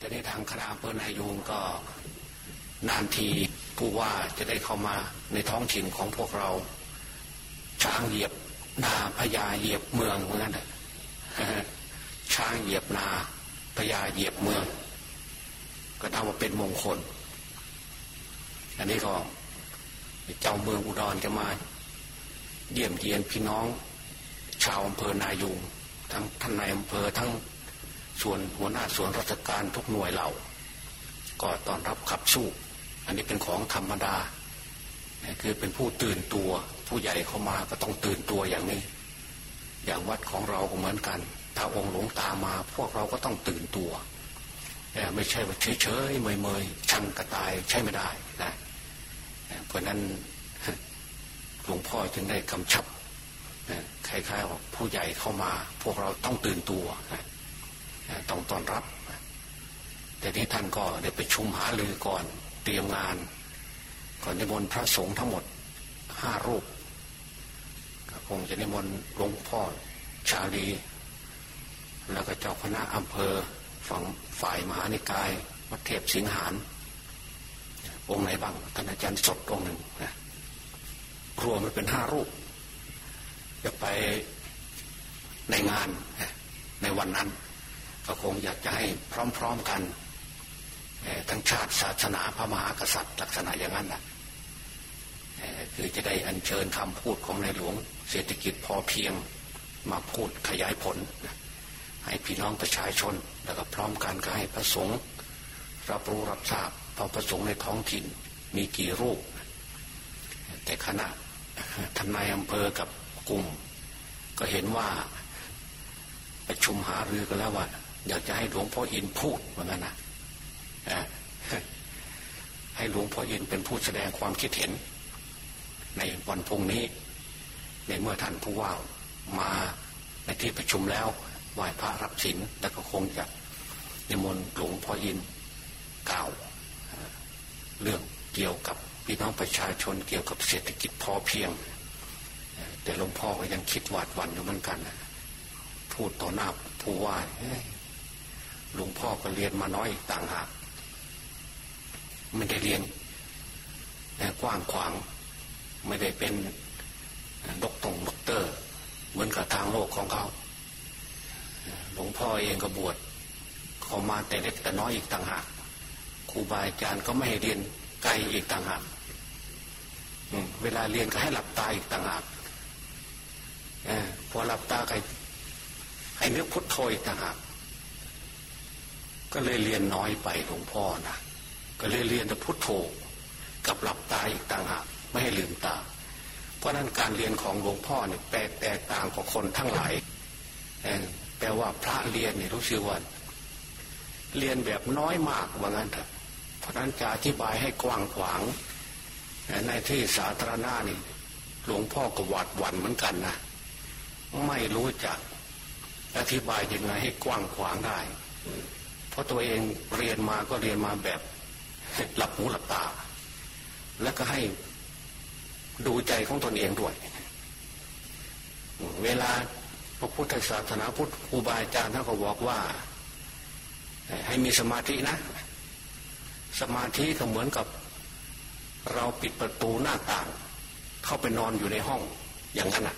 แต่ในทางคณะอำเภอนายูงก็นานทีผู้ว่าจะได้เข้ามาในท้องถิ่นของพวกเรา ช้างเหยียบนาพญาเหยียบเมืองเหมือนกันช้างเหยียบนาพญาเหยียบเมือง ก็ทำว่าเป็นมงคล อันนี้ก็เจ้าเมืองอุดรจะมา เยี่ยมเยียนพี่น้อง ชาวอำเภอนายูงทั้งท่านนายอำเภอทั้ง ส่วนหัวหน้าส่วนราชการทุกหน่วยเหล่าก็ตอนรับขับสู้ อันนี้เป็นของธรรมดาคือเป็นผู้ตื่นตัว ผู้ใหญ่เข้ามาก็ต้องตื่นตัวอย่างนี้ อย่างวัดของเราก็เหมือนกัน ถ้าองค์หลวงตามาพวกเราก็ต้องตื่นตัวไม่ใช่ว่าเฉยๆเมยๆชังกระตายใช่ไม่ได้นะเพราะนั้นหลวงพ่อจึงได้กำชับคล้ายๆว่าผู้ใหญ่เข้ามา พวกเราต้องตื่นตัว ต้องต้อนรับ แต่นี้ท่านก็ได้ไปชุมหาลือก่อนเตรียมงาน ก่อนนิมนต์พระสงฆ์ทั้งหมดห้ารูปคงจะนิมนต์หลวงพ่อชาลี แล้วก็เจ้าคณะอำเภอฝั่งฝ่ายมหานิกายวัดเทพสิงหานองค์ไหนบ้างท่านอาจารย์สดองค์หนึ่งนะรวมมันเป็นห้ารูป จะไปในงานในวันนั้น ก็คงอยากจะให้พร้อม ๆกันทั้งชาติศาสนาพระมหากษัตริย์ ลักษณะอย่างนั้นนะคือจะได้อัญเชิญคำพูดของในหลวง เศรษฐกิจพอเพียงมาพูดขยายผล ให้พี่น้องประชาชน แล้วก็พร้อมกันก็ให้พระสงฆ์รับรู้รับทราบพอประสงค์ในท้องถิ่นมีกี่รูป แต่ขณะทนายอำเภอกับกลุ่ม ก็เห็นว่าประชุมหารือกันแล้วว่า อยากจะให้หลวงพ่ออินพูดเหมือนกันนะให้หลวงพ่ออินเป็นผู้แสดงความคิดเห็น ในวันพุ่งนี้ ในเมื่อท่านผู้ว่ามาในที่ประชุมแล้วไหว้พระรับศีลแล้วก็คงจะนิมนต์หลวงพ่ออินกล่าวเรื่องเกี่ยวกับพี่น้องประชาชนเกี่ยวกับเศรษฐกิจพอเพียง แต่หลวงพ่อก็ยังคิดหวาดวันอยู่เหมือนกัน พูดต่อหน้าผู้ว่า หลวงพ่อก็เรียนมาน้อยต่างหากไม่ได้เรียนกว้างขวางไม่ได้เป็นดกตงดกเตอร์ เหมือนกับทางโลกของเขาหลวงพ่อเองก็บวชเขามาแต่เล็กแต่น้อยอีกต่างหากครูบาอาจารย์ก็ไม่ให้เรียนไกลอีกต่างหากเวลาเรียนก็ให้หลับตาอีกต่างหากพอหลับตาใครให้นึกพุทโธอีกต่างหาก ก็เลยเรียนน้อยไปหลวงพ่อนะก็เลยเรียนแต่พุทโธกับหลับตาอีกต่างหากไม่ให้ลืมตา เพราะนั้นการเรียนของหลวงพ่อเนี่ยแปลแตกต่างกว่าคนทั้งหลายแปลว่าพระเรียนเนี่ยรู้สึกว่าเรียนแบบน้อยมากว่างั้นเถอะเพราะนั้นจะอธิบายให้กว้างขวาง ในที่สาธารณะนี่หลวงพ่อก็หวาดหวั่นเหมือนกันนะไม่รู้จักอธิบายยังไงให้กว้างขวางได้ ราะตัวเองเรียนมาก็เรียนมาแบบหลับหูหลับตา แล้วก็ให้ดูใจของตนเองด้วย เวลาพระพุทธศาสนาพุทธครูบาอาจารย์ท่านก็บอกว่า ให้มีสมาธินะ สมาธิก็เหมือนกับ เราปิดประตูหน้าต่าง เข้าไปนอนอยู่ในห้องอย่างนั้นอะ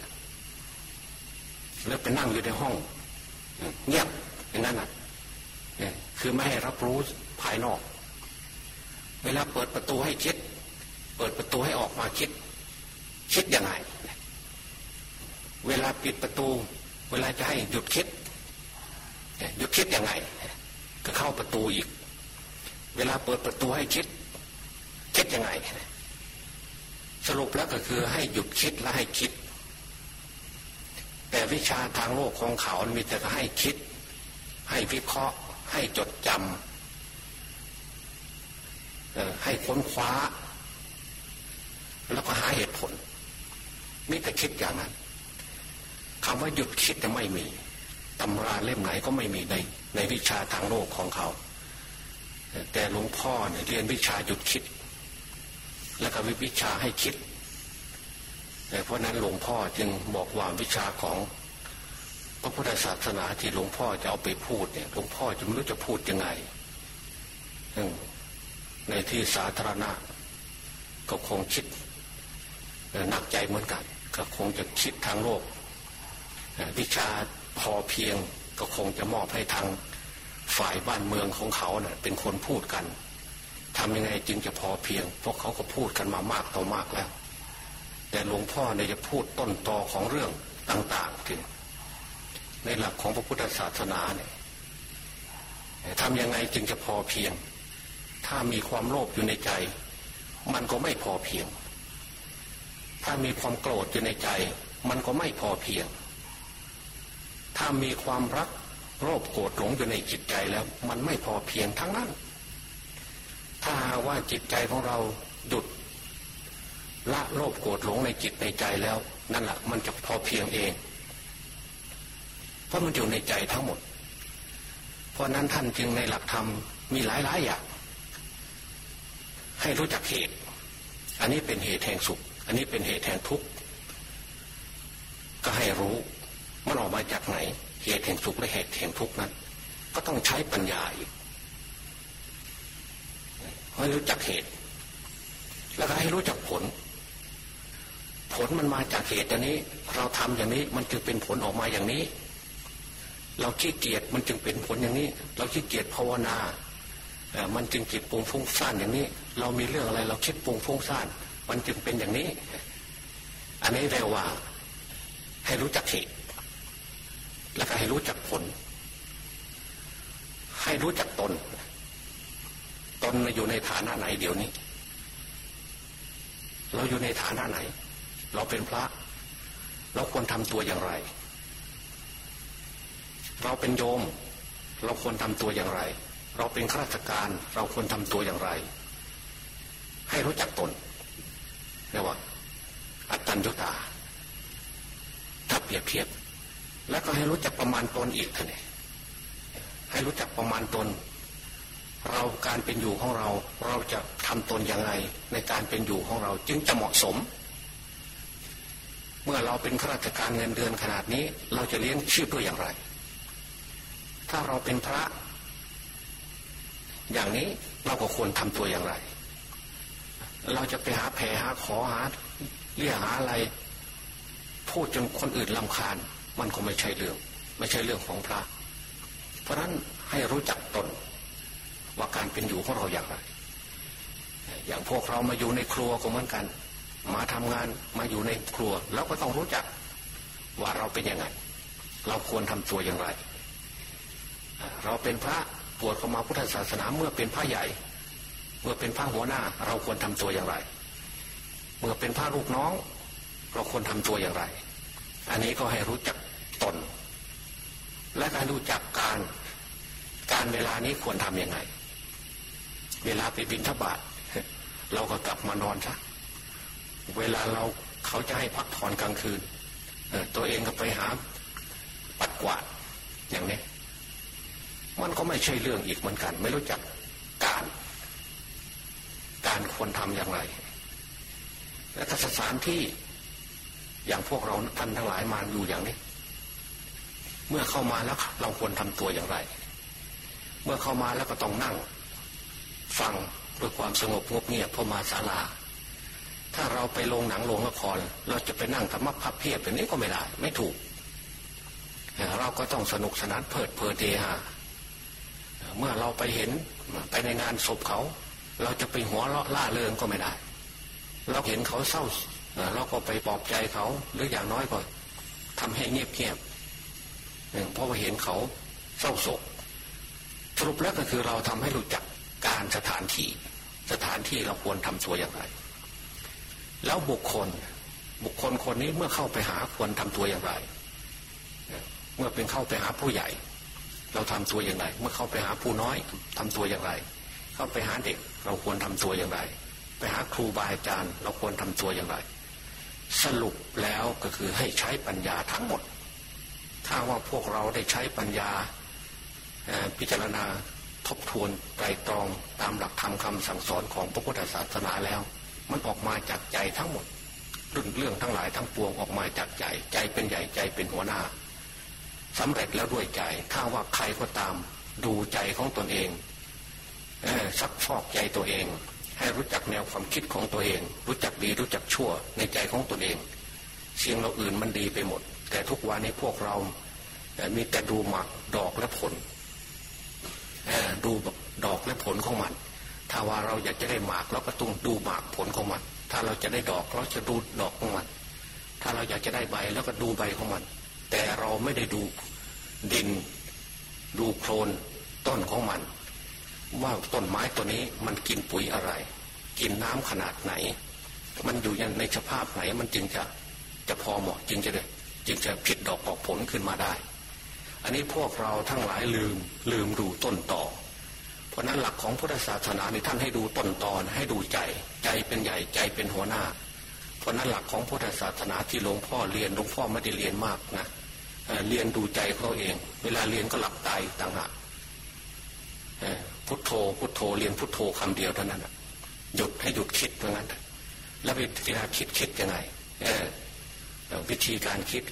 แล้วไปนั่งอยู่ในห้อง เงียบอย่างนั้นอะ คือไม่ให้รับรู้ภายนอก เวลาเปิดประตูให้คิด เปิดประตูให้ออกมาคิด คิดยังไง เวลาปิดประตู เวลาจะให้หยุดคิดหยุดคิดยังไง ก็เข้าประตูอีก เวลาเปิดประตูให้คิด คิดยังไง สรุปแล้วก็คือให้หยุดคิดและให้คิด แต่วิชาทางโลกของเขา มีแต่ให้คิด ให้วิเคราะห์ ให้จดจำให้ค้นคว้า แล้วก็หาเหตุผลมิแต่คิดอย่างนั้นคำว่าหยุดคิดจะไม่มีตำราเล่มไหนก็ไม่มีในในวิชาทางโลกของเขา แต่หลวงพ่อเนี่ยเรียนวิชาหยุดคิด แล้วก็วิวิชาให้คิดเพราะนั้นหลวงพ่อจึงบอกว่าวิชาของ พระพุทธศาสนาที่หลวงพ่อจะเอาไปพูดเนี่ยหลวงพ่อจะไม่รู้จะพูดยังไงในที่สาธารณะ ก็คงคิดหนักใจเหมือนกัน ก็คงจะคิดทางโลกวิชาพอเพียงก็คงจะมอบให้ทางฝ่ายบ้านเมืองของเขาเนะ่ยเป็นคนพูดกันทำยังไงจึงจะพอเพียง เพราะเขาก็พูดกันมามากต่อมากแล้ว แต่หลวงพ่อเนี่ยจะพูดต้นตอของเรื่องต่าง ๆ ถึง ในหลักของพระพุทธศาสนาเนี่ยทำยังไงจึงจะพอเพียง ถ้ามีความโลภอยู่ในใจ มันก็ไม่พอเพียง ถ้ามีความโกรธอยู่ในใจ มันก็ไม่พอเพียง ถ้ามีความรักโลภโกรธหลงอยู่ในจิตใจแล้ว มันไม่พอเพียงทั้งนั้น ถ้าว่าจิตใจของเราหยุดละโลภโกรธหลงในจิตในใจแล้ว นั่นแหละมันจะพอเพียงเอง เพราะมันอยู่ในใจทั้งหมด เพราะนั้นท่านจึงในหลักธรรมมีหลายหลายอย่าง ให้รู้จักเหตุ อันนี้เป็นเหตุแห่งสุข อันนี้เป็นเหตุแห่งทุกข์ก็ให้รู้มันออกมาจากไหน เหตุแห่งสุขและเหตุแห่งทุกข์นั้น ก็ต้องใช้ปัญญาอีกให้รู้จักเหตุ แล้วก็ให้รู้จักผล ผลมันมาจากเหตุอย่างนี้ เราทำอย่างนี้มันจึงเป็นผลออกมาอย่างนี้ เราขี้เกียจมันจึงเป็นผลอย่างนี้ เราขี้เกียจภาวนามันจึงจิตปรุงฟุ้งซ่านอย่างนี้ เรามีเรื่องอะไร เราคิดปรุงฟุ้งซ่าน มันจึงเป็นอย่างนี้ อันนี้เรียกว่า ให้รู้จักเหตุแล้วก็ให้รู้จักผล ให้รู้จักตน ตนอยู่ในฐานะไหนเดี๋ยวนี้ เราอยู่ในฐานะไหน เราเป็นพระ เราควรทำตัวอย่างไร เราเป็นโยม เราควรทำตัวอย่างไร เราเป็นข้าราชการ เราควรทำตัวอย่างไร ให้รู้จักตนเรียกว่า อัตตัญญตาถ้าเปรียบเทียบ แล้วก็ให้รู้จักประมาณตนอีกท่านเองให้รู้จักประมาณตน เราการเป็นอยู่ของเรา เราจะทำตนอย่างไรในการเป็นอยู่ของเรา จึงจะเหมาะสม เมื่อเราเป็นข้าราชการเงินเดือนขนาดนี้ เราจะเลี้ยงชีพด้วยอย่างไร ถ้าเราเป็นพระ อย่างนี้เราก็ควรทำตัวอย่างไร เราจะไปหาแผ่หาขอหาเรียกหาอะไร พูดจนคนอื่นลำคาญ มันก็ไม่ใช่เรื่อง ไม่ใช่เรื่องของพระ เพราะนั้นให้รู้จักตน ว่าการเป็นอยู่ของเราอย่างไร อย่างพวกเรามาอยู่ในครัวก็เหมือนกัน มาทำงานมาอยู่ในครัวเราก็ต้องรู้จักว่าเราเป็นยังไง เราควรทำตัวอย่างไร เราเป็นพระปวดเข้ามาพุทธศาสนาเมื่อเป็นพระใหญ่ เมื่อเป็นพระหัวหน้า เราควรทำตัวอย่างไร เมื่อเป็นพระลูกน้อง เราควรทำตัวอย่างไร อันนี้ก็ให้รู้จักตน และการรู้จักการการเวลานี้ควรทำยังไง เวลาไปบินทบาทเราก็กลับมานอนซะเวลาเราเขาจะให้พักผ่อนกลางคืนตัวเองก็ไปหาปัดกวาดอย่างนี้ มันก็ไม่ใช่เรื่องอีกเหมือนกัน ไม่รู้จักการ การควรทำอย่างไร และสถานที่อย่างพวกเราท่านทั้งหลายมาอยู่อย่างนี้ เมื่อเข้ามาแล้วเราควรทำตัวอย่างไร เมื่อเข้ามาแล้วก็ต้องนั่ง ฟังด้วยความสงบงบเงียบพอมาศาลา ถ้าเราไปลงหนังลงละคร เราจะไปนั่งธรรมะพับเพียบแบบนี้ก็ไม่ได้ ไม่ถูก เราก็ต้องสนุกสนานเพลิดเพลินเฮฮา เมื่อเราไปเห็นไปในงานศพเขา เราจะไปหัวเราะล่าเริงก็ไม่ได้ เราเห็นเขาเศร้าเราก็ไปปลอบใจเขาหรืออย่างน้อยก็ทำให้เงียบเงียบเพราะว่าเห็นเขาเศร้าโศกสรุปแล้วก็คือเราทำให้รู้จักการสถานที่ สถานที่เราควรทำตัวอย่างไร แล้วบุคคลบุคคลคนนี้เมื่อเข้าไปหาควรทำตัวอย่างไร เมื่อเป็นเข้าไปหาผู้ใหญ่ เราทำตัวอย่างไร เมื่อเข้าไปหาผู้น้อยทำตัวอย่างไร เข้าไปหาเด็ก เราควรทำตัวอย่างไร ไปหาครูบาอาจารย์ เราควรทำตัวอย่างไร สรุปแล้วก็คือให้ใช้ปัญญาทั้งหมด ถ้าว่าพวกเราได้ใช้ปัญญาพิจารณาทบทวนไตรตรองตามหลักธรรมคาสั่งสอนของพระพุทธศาสนาแล้ว มันออกมาจากใจทั้งหมดเรื่องเรื่องทั้งหลายทั้งปวงออกมาจากใจ ใจเป็นใหญ่ใจเป็นหัวหน้า สำเร็จแล้วด้วยใจ ถ้าว่าใครก็ตามดูใจของตนเองซักฟอกใจตัวเอง ให้รู้จักแนวความคิดของตัวเอง รู้จักดีรู้จักชั่วในใจของตัวเองเสิ่งเราอื่นมันดีไปหมด แต่ทุกวันนี้พวกเรา มีแต่ดูหมักดอกและผลดูดอกและผลของมัน ถ้าว่าเราอยากจะได้หมากเราก็ต้องดูหมากผลของมัน ถ้าเราจะได้ดอกเราจะดูดอกของมัน ถ้าเราอยากจะได้ใบแล้วก็ดูใบของมัน ไม่ได้ดูดิน ดูโคลนต้นของมัน ว่าต้นไม้ตัวนี้มันกินปุ๋ยอะไร กินน้ำขนาดไหน มันอยู่ยันในสภาพไหนมันจึงจะจะพอเหมาะจึงจะได้จึงจะผิดดอกออกผลขึ้นมาได้ อันนี้พวกเราทั้งหลายลืมลืมดูต้นต่อ เพราะนั้นหลักของพุทธศาสนาในท่านให้ดูต้นตอนให้ดูใจ ใจเป็นใหญ่ใจเป็นหัวหน้า เพราะนั้นหลักของพุทธศาสนาที่หลวงพ่อเรียนหลวงพ่อไม่ได้เรียนมากนะ เรียนดูใจเขาเอง เวลาเรียนก็หลับตายต่างหากพุทโธพุทโธเรียนพุทโธคำเดียวเท่านั้นหยุดให้หยุดคิดเพราะงั้นแล้ววิธีการคิดคิดยังไงวิธีการคิด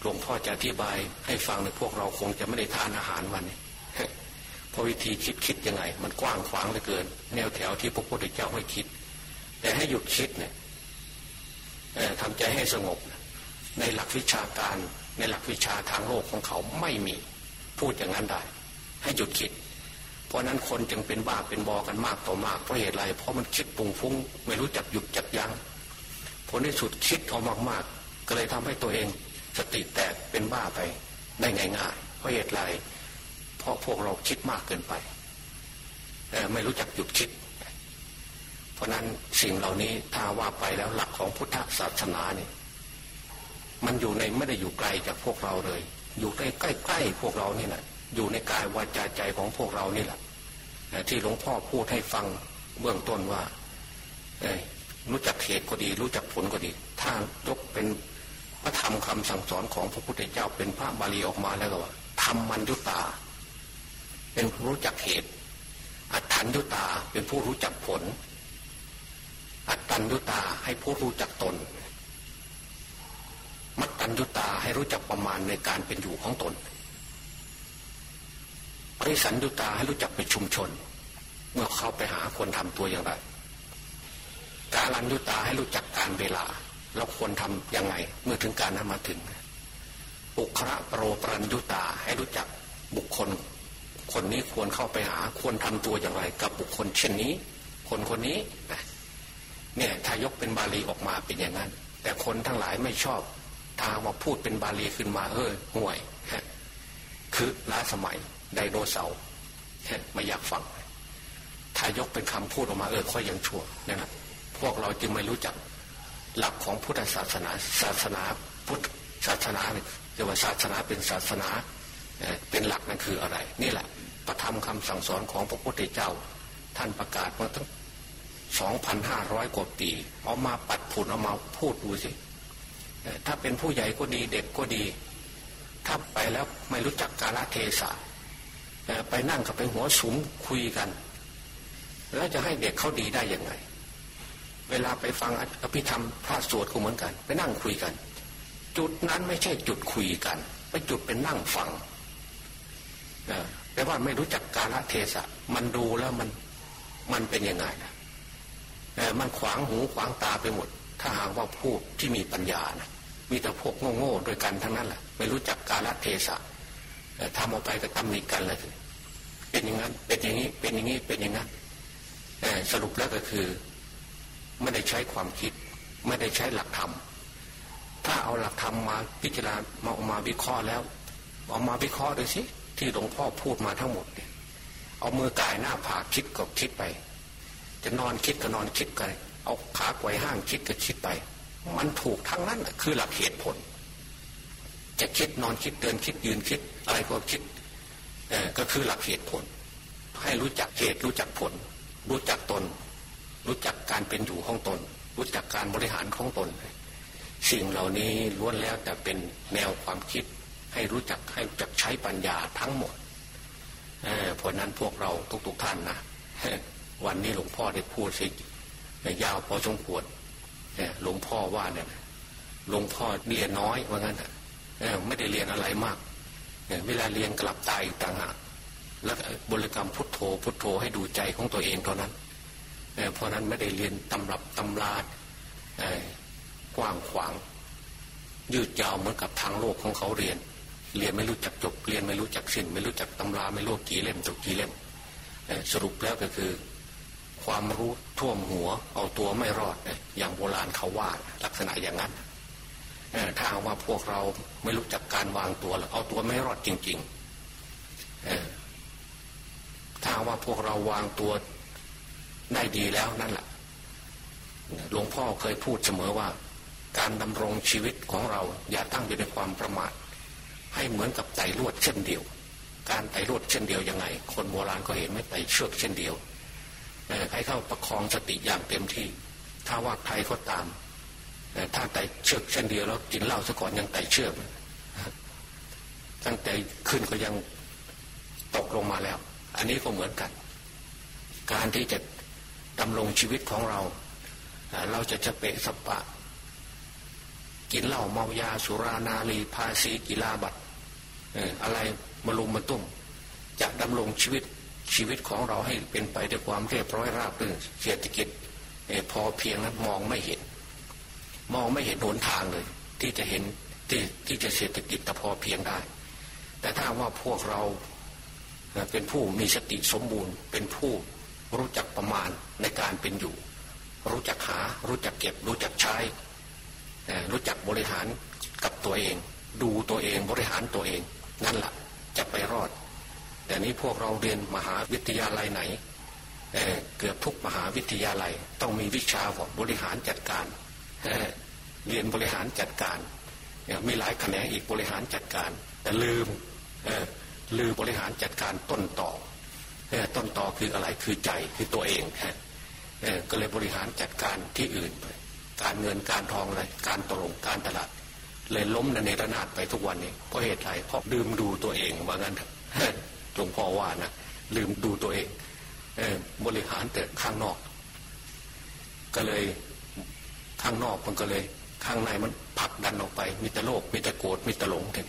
หลวงพ่อจะอธิบายให้ฟังในพวกเราคงจะไม่ได้ทานอาหารวันนี้เพราะวิธีคิดคิดยังไง มันกว้างขวางเหลือเกิน แนวแถวที่พระพุทธเจ้าให้คิด แต่ให้หยุดคิดเนี่ยทำใจให้สงบ ในหลักวิชาการ ในหลักวิชาทางโลกของเขาไม่มีพูดอย่างนั้นได้ ให้หยุดคิด เพราะนั้นคนจึงเป็นบ้าเป็นบอกันมากต่อมากเพราะเหตุไรเพราะมันคิดปุงฟุ้งไม่รู้จักหยุดจักยัง้งผลที่สุดคิดเอามากๆ ก็เลยทำให้ตัวเองสติแตกเป็นบ้าไปได้ง่ายๆเพราะเหตุไรเพราะพวกเราคิดมากเกินไปไม่รู้จักหยุดคิด เพราะนั้นสิ่งเหล่านี้ถ้าว่าไปแล้วหลักของพุทธศาสนาเนี่ย มันอยู่ในไม่ได้อยู่ไกลจากพวกเราเลย อยู่ใกล้ใกล้พวกเรานี่แหละอยู่ในกายวาจาใจของพวกเรานี่แหละที่หลวงพ่อพูดให้ฟังเบื้องต้นว่ารู้จักเหตุก็ดี รู้จักผลก็ดี ถ้ายกเป็นพระธรรมคำสั่งสอนของพระพุทธเจ้าเป็นพระบาลีออกมาแล้วก็ว่าธรรมมันยุตา เป็นผู้รู้จักเหตุ อัตถัญยุตาเป็นผู้รู้จักผล อัตตัญยุตาให้ผู้รู้จักตน มัตตัญยุตาให้รู้จักประมาณในการเป็นอยู่ของตนปริสัญยุตาให้รู้จักไปชุมชน เมื่อเข้าไปหาคนทำตัวอย่างไรกาลันยุตาให้รู้จักการเวลา เราควรทํำยังไง เมื่อถึงการนั้นมาถึงปุคระโปรปรัญยุตาให้รู้จักบุคคล คนนี้ควรเข้าไปหาควรทำตัวอย่างไร กับบุคคลเช่นนี้ คนคนนี้เนี่ยถ้ายกเป็นบาลีออกมาเป็นอย่างนั้น แต่คนทั้งหลายไม่ชอบ ถ้าว่าพูดเป็นบาลีขึ้นมาเออห่วยคือล้าสมัยไดโนเสาร์ไม่อยากฟังถ้ายกเป็นคำพูดออกมาเออค่อยยังชั่วนั่นแหละพวกเราจึงไม่รู้จักหลักของพุทธศาสนาศาสนาพุทธศาสนาเนี่ยเรียกว่าศาสนาเป็นศาสนาเป็นหลักนั่นคืออะไร นี่แหละประธรรมคำสั่งสอนของพระพุทธเจ้า ท่านประกาศมาตั้งสองพันห้าร้อยกว่าปี เอามาปัดผุนเอามาพูดดูสิ ถ้าเป็นผู้ใหญ่ก็ดีเด็กก็ดี ถ้าไปแล้วไม่รู้จักกาลเทศะไปนั่งกับไปหัวสุมคุยกัน แล้วจะให้เด็กเขาดีได้ยังไง เวลาไปฟังอภิธรรมพระสวดก็เหมือนกัน ไปนั่งคุยกัน จุดนั้นไม่ใช่จุดคุยกัน ไปจุดเป็นนั่งฟังแปลว่าไม่รู้จักกาลเทศะ มันดูแล้วมันมันเป็นยังไงนะมันขวางหูขวางตาไปหมด ถ้าหากว่าพูดที่มีปัญญานะมีแต่พวกโง่ๆโดยกันทั้งนั้นแหละไม่รู้จักกาลเทศะทำออกไปก็ตำหนิกันเลยเป็นอย่างนั้น เป็นอย่างนี้เป็นอย่างนี้เป็นอย่างนั้นสรุปแล้วก็คือ ไม่ได้ใช้ความคิด ไม่ได้ใช้หลักธรรมถ้าเอาหลักธรรมมาพิจารณามาออกมาวิเคราะห์แล้วเอามาวิเคราะห์ดูสิที่หลวงพ่อพูดมาทั้งหมดเนี่ยเอามือกายหน้าผากคิดก็คิดไป จะนอนคิดก็นอนคิดกัน เอาขาไกวห้างคิดก็คิดไป มันถูกทั้งนั้นคือหลักเหตุผล จะคิดนอนคิดเดินคิดยืนคิดอะไรก็คิดก็คือหลักเหตุผล ให้รู้จักเหตุรู้จักผล รู้จักตน รู้จักการเป็นอยู่ของตน รู้จักการบริหารของตน สิ่งเหล่านี้ล้วนแล้วแต่เป็นแนวความคิด ให้รู้จักให้รู้จักใช้ปัญญาทั้งหมดเพราะนั้นพวกเราทุกๆท่านนะวันนี้หลวงพ่อได้พูดสิ ยาวพอสมควรหลวงพ่อว่าเนี่ยหลวงพ่อเรียนน้อยว่างั้นไม่ได้เรียนอะไรมากเวลาเรียนกลับตายต่างหากแล้วบริกรรมพุทโธ พุทโธให้ดูใจของตัวเองเท่านั้นเพราะนั้นไม่ได้เรียนตำรับตำรากว้างขวาง ยืดยาวเหมือนกับทางโลกของเขาเรียน เรียนไม่รู้จักจบ เรียนไม่รู้จักสิ้น ไม่รู้จักตำราไม่รู้กี่เล่มจบกี่เล่มสรุปแล้วก็คือ ความรู้ท่วมหัว เอาตัวไม่รอดอย่างโบราณเขาว่าลักษณะอย่างนั้นถ้าว่าพวกเราไม่รู้จักการวางตัวเอาตัวไม่รอดจริงๆถ้าว่าพวกเราวางตัวได้ดีแล้วนั่นแหละหลวงพ่อเคยพูดเสมอว่า การดำรงชีวิตของเรา อย่าตั้งอยู่ในความประมาทให้เหมือนกับไต่ลวดเช่นเดียว การไต่ลวดเช่นเดียวยังไง คนโบราณก็เห็นไม่ไต่เชือกเช่นเดียว ให้เข้าประคองสติอย่างเต็มที่ ถ้าว่าใครก็ตามถ้าไต่เชือกเช่นเดียวแล้วกินเหล้าซะก่อนยังไต่เชือกตั้งแต่ขึ้นก็ยังตกลงมาแล้ว อันนี้ก็เหมือนกัน การที่จะดำรงชีวิตของเรา เราจะจะเปะสปะ กินเหล้าเมายาสุรานารีภาษีกีฬาบัตรอะไรมาลุมมาตุ้มจะดำรงชีวิต ชีวิตของเราให้เป็นไปด้วยความเรียบร้อยราบรื่นเศรษฐกิจพอเพียงนั้นมองไม่เห็น มองไม่เห็นหนทางเลย ที่จะเห็นที่ที่จะเศรษฐกิจแต่พอเพียงได้ แต่ถ้าว่าพวกเราเป็นผู้มีสติสมบูรณ์ เป็นผู้รู้จักประมาณในการเป็นอยู่ รู้จักหา รู้จักเก็บ รู้จักใช้รู้จักบริหารกับตัวเอง ดูตัวเองบริหารตัวเอง นั่นแหละจะไปรอด แต่นี้พวกเราเรียนมหาวิทยาลัยไหนเเกือบทุกมหาวิทยาลัย ต้องมีวิชาบริหารจัดการเเรียนบริหารจัดการมีหลายแขนงอีกบริหารจัดการ แต่ลืมลืมบริหารจัดการต้นต่อต้นต่อคืออะไรคือใจคือตัวเองฮะก็เลยบริหารจัดการที่อื่นไปการเงินการทองอะไรการตกลงการตลาด เลยล้มในระนาดไปทุกวันนี้เพราะเหตุไรเพราะลืมดูตัวเองว่างั้น หลวงพ่อว่านะลืมดูตัวเองบริหารแต่ข้างนอก ก็เลยข้างนอกมันก็เลย ข้างในมันผลักดันออกไป มีแต่โลกมีแต่โกรธมีแต่หลงกัน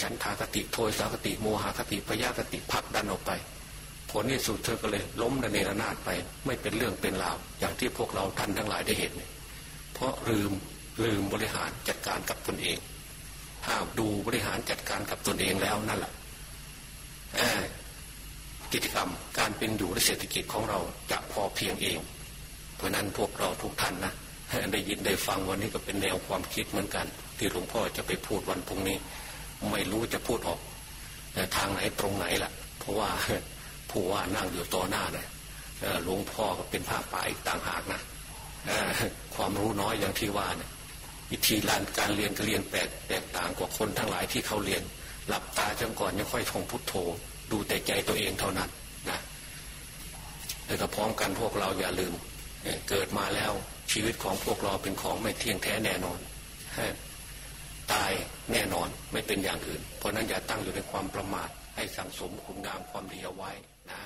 ฉันทากติโทยสากติโมหคติพยาคติผลักดันออกไป ผลที่สุดเธอก็เลยล้มระเนระนาดไป ไม่เป็นเรื่องเป็นราว อย่างที่พวกเราท่านทั้งหลายได้เห็น เพราะลืมลืมบริหารจัดการกับตนเองถ้าดูบริหารจัดการกับตนเองแล้วนั่นแหละ กิจกรรมการเป็นอยู่และเศรษฐกิจของเราจะพอเพียงเอง เพราะนั้นพวกเราทุกท่านนะได้ยินได้ฟังวันนี้ก็เป็นแนวความคิดเหมือนกัน ที่หลวงพ่อจะไปพูดวันพรุ่งนี้ ไม่รู้จะพูดออกทางไหนตรงไหนล่ะ เพราะว่าผู้ว่านั่งอยู่ต่อหน้าเนี่ยหลวงพ่อก็เป็นผ้าป่าอีกต่างหากนะความรู้น้อยอย่างที่ว่าเนี่ยวิธีการเรียนก็เรียนแปลกแตกต่างกว่าคนทั้งหลายที่เขาเรียน หลับตาจังก่อนยังค่อยท่องพุทโธ ดูแต่ใจตัวเองเท่านั้นนะแล้วก็พร้อมกันพวกเราอย่าลืมเกิดมาแล้วชีวิตของพวกเราเป็นของไม่เที่ยงแท้แน่นอนตายแน่นอนไม่เป็นอย่างอื่น เพราะนั้นอย่าตั้งอยู่ในความประมาทให้สังสมคุณงามความดีเอาไว้นะ